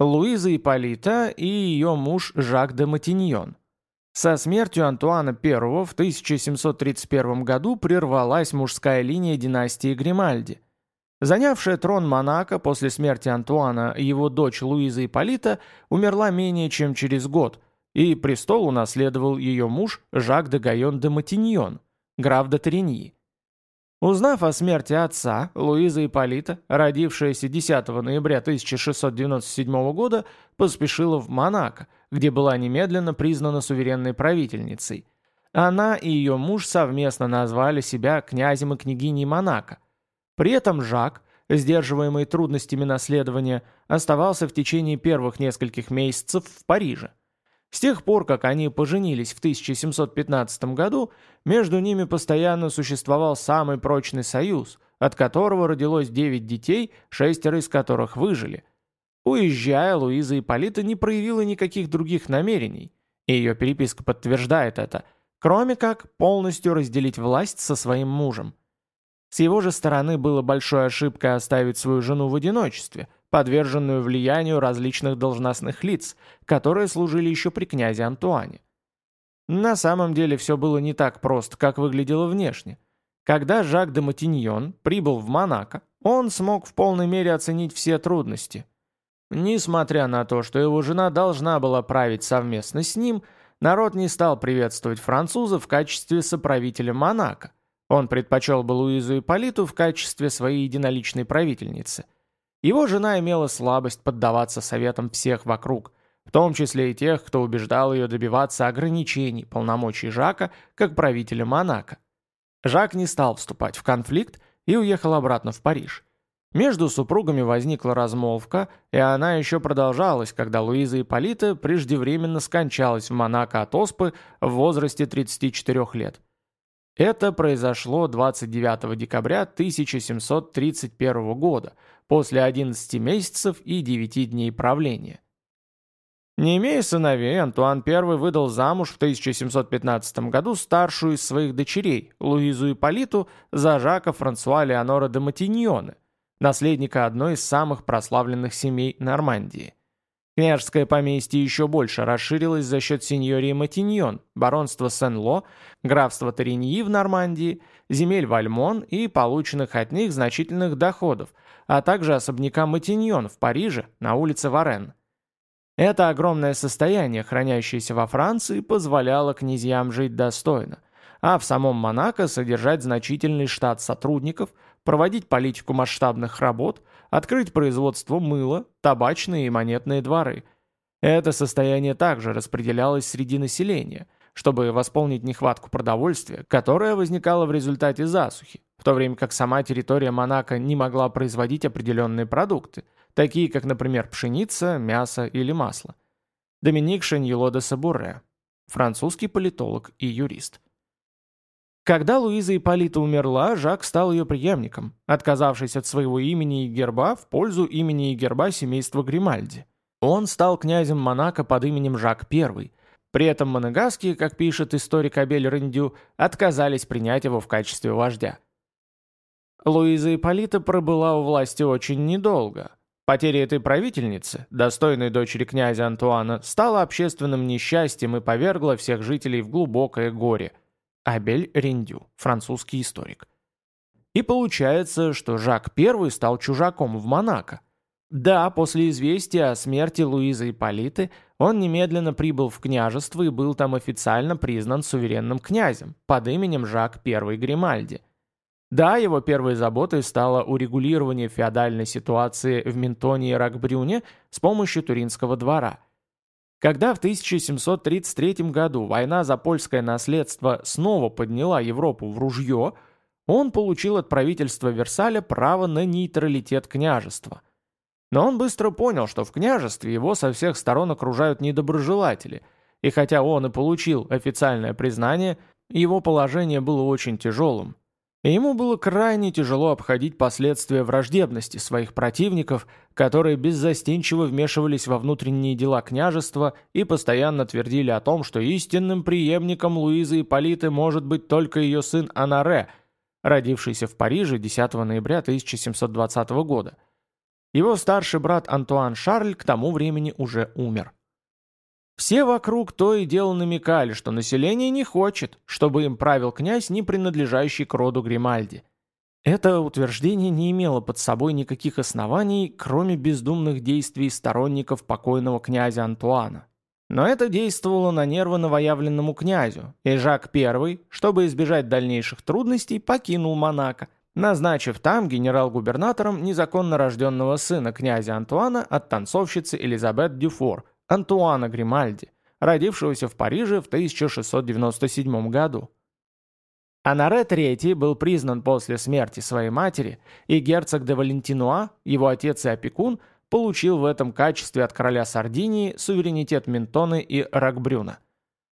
Луиза Ипполита и ее муж Жак де Матиньон. Со смертью Антуана I в 1731 году прервалась мужская линия династии Гримальди. Занявшая трон Монако после смерти Антуана его дочь Луиза Ипполита умерла менее чем через год, и престол унаследовал ее муж Жак де Гайон де Матиньон, граф де Тереньи. Узнав о смерти отца, Луиза Ипполита, родившаяся 10 ноября 1697 года, поспешила в Монако, где была немедленно признана суверенной правительницей. Она и ее муж совместно назвали себя князем и княгиней Монако. При этом Жак, сдерживаемый трудностями наследования, оставался в течение первых нескольких месяцев в Париже. С тех пор, как они поженились в 1715 году, между ними постоянно существовал самый прочный союз, от которого родилось девять детей, шестеро из которых выжили. Уезжая, Луиза Ипполита не проявила никаких других намерений, и ее переписка подтверждает это, кроме как полностью разделить власть со своим мужем. С его же стороны было большой ошибкой оставить свою жену в одиночестве – подверженную влиянию различных должностных лиц, которые служили еще при князе Антуане. На самом деле все было не так просто, как выглядело внешне. Когда Жак де Матиньон прибыл в Монако, он смог в полной мере оценить все трудности. Несмотря на то, что его жена должна была править совместно с ним, народ не стал приветствовать француза в качестве соправителя Монако. Он предпочел бы Луизу Ипполиту в качестве своей единоличной правительницы – его жена имела слабость поддаваться советам всех вокруг, в том числе и тех, кто убеждал ее добиваться ограничений полномочий Жака как правителя Монако. Жак не стал вступать в конфликт и уехал обратно в Париж. Между супругами возникла размолвка, и она еще продолжалась, когда Луиза Ипполита преждевременно скончалась в Монако от оспы в возрасте 34 лет. Это произошло 29 декабря 1731 года, после 11 месяцев и 9 дней правления. Не имея сыновей, Антуан I выдал замуж в 1715 году старшую из своих дочерей, Луизу Ипполиту, за Жака Франсуа Леонора де Матиньоне, наследника одной из самых прославленных семей Нормандии. Княжеское поместье еще больше расширилось за счет сеньории Матиньон, баронства Сен-Ло, графства Ториньи в Нормандии, земель Вальмон и полученных от них значительных доходов, а также особняка Матиньон в Париже на улице Варен. Это огромное состояние, хранящееся во Франции, позволяло князьям жить достойно, а в самом Монако содержать значительный штат сотрудников, проводить политику масштабных работ – открыть производство мыла, табачные и монетные дворы. Это состояние также распределялось среди населения, чтобы восполнить нехватку продовольствия, которая возникала в результате засухи, в то время как сама территория Монако не могла производить определенные продукты, такие как, например, пшеница, мясо или масло. Доминик Шаньело де Сабуре, французский политолог и юрист. Когда Луиза Ипполита умерла, Жак стал ее преемником, отказавшись от своего имени и герба в пользу имени и герба семейства Гримальди. Он стал князем Монако под именем Жак I. При этом монегасские, как пишет историк Абель Рендю, отказались принять его в качестве вождя. Луиза Ипполита пробыла у власти очень недолго. Потеря этой правительницы, достойной дочери князя Антуана, стала общественным несчастьем и повергла всех жителей в глубокое горе – Абель Рендю, французский историк. И получается, что Жак I стал чужаком в Монако. Да, после известия о смерти Луизы Ипполиты он немедленно прибыл в княжество и был там официально признан суверенным князем под именем Жак I Гримальди. Да, его первой заботой стало урегулирование феодальной ситуации в Ментоне и Ракбрюне с помощью Туринского двора – когда в 1733 году война за польское наследство снова подняла Европу в ружье, он получил от правительства Версаля право на нейтралитет княжества. Но он быстро понял, что в княжестве его со всех сторон окружают недоброжелатели, и хотя он и получил официальное признание, его положение было очень тяжелым. И ему было крайне тяжело обходить последствия враждебности своих противников, которые беззастенчиво вмешивались во внутренние дела княжества и постоянно твердили о том, что истинным преемником Луизы Ипполиты может быть только ее сын Анаре, родившийся в Париже 10 ноября 1720 года. Его старший брат Антуан Шарль к тому времени уже умер. Все вокруг то и дело намекали, что население не хочет, чтобы им правил князь, не принадлежащий к роду Гримальди. Это утверждение не имело под собой никаких оснований, кроме бездумных действий сторонников покойного князя Антуана. Но это действовало на нервы новоявленному князю, и Жак I, чтобы избежать дальнейших трудностей, покинул Монако, назначив там генерал-губернатором незаконно рожденного сына князя Антуана от танцовщицы Элизабет Дюфор, Антуана Гримальди, родившегося в Париже в 1697 году. Анаре III был признан после смерти своей матери, и герцог де Валентинуа, его отец и опекун, получил в этом качестве от короля Сардинии суверенитет Ментоны и Ракбрюна.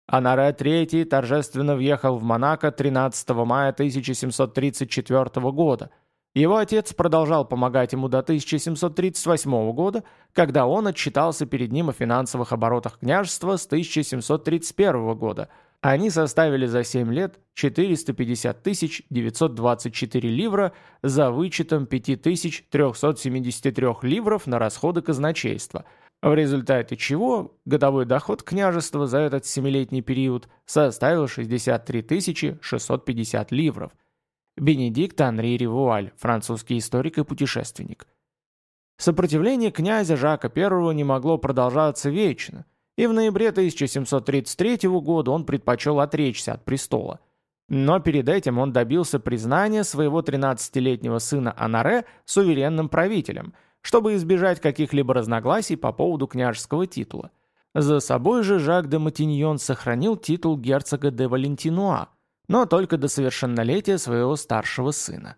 Анаре III торжественно въехал в Монако 13 мая 1734 года. Его отец продолжал помогать ему до 1738 года, когда он отчитался перед ним о финансовых оборотах княжества с 1731 года – они составили за 7 лет 450 924 ливра за вычетом 5373 ливров на расходы казначейства, в результате чего годовой доход княжества за этот семилетний период составил 63 650 ливров. Бенедикт Анри Ривуаль, французский историк и путешественник. Сопротивление князя Жака I не могло продолжаться вечно – и в ноябре 1733 года он предпочел отречься от престола. Но перед этим он добился признания своего 13-летнего сына Анаре суверенным правителем, чтобы избежать каких-либо разногласий по поводу княжеского титула. За собой же Жак де Матиньон сохранил титул герцога де Валентинуа, но только до совершеннолетия своего старшего сына.